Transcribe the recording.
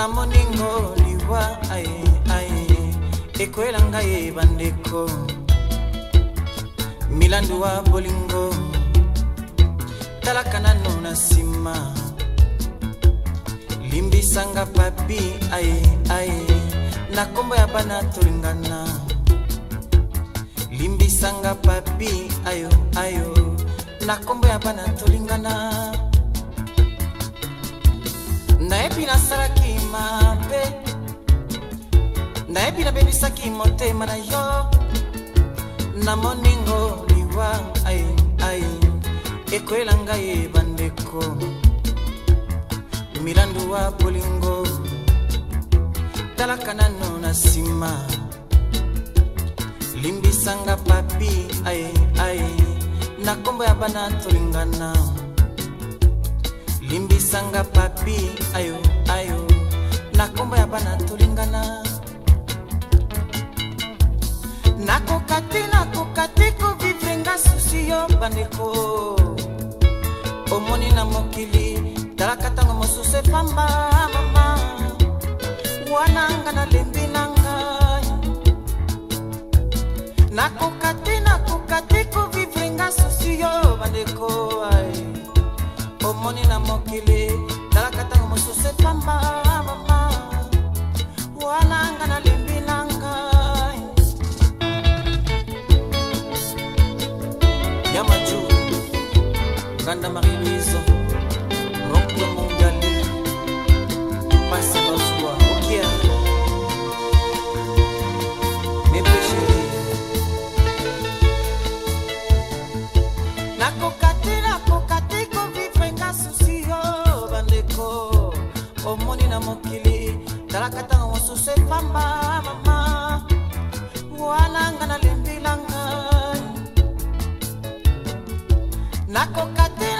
namoningo liwa aye aye ekwela ngai bandeko milandu wa bolingo talaka nano na nsima limbisanga papi aye aye na nkombo ya bana tolingana limbisanga papi ayo ayo na nkombo ya bana tolingana nayebi nasalaki mabe nayebi nabebisaki motema na yo na moningo liwa ai ai ekoyela ngai bandeko milandu wa bolingo talaka nano na nsima limbisanga papi ai ai na nkombo ya bana tolingana limbisanga papi ayo ayo na nkombo ya bana tolingana nakoka te nakoka te kovivre nga susi yo bandeko omoni na mokili talaka ntango mosusu efamba moni na mokili talaka ntango mosusu epamba mama wana nga nalimbi na ngai ya maju kanda marie talaka ntango mosusu efamba mama wana nga nalembelanga nakoka te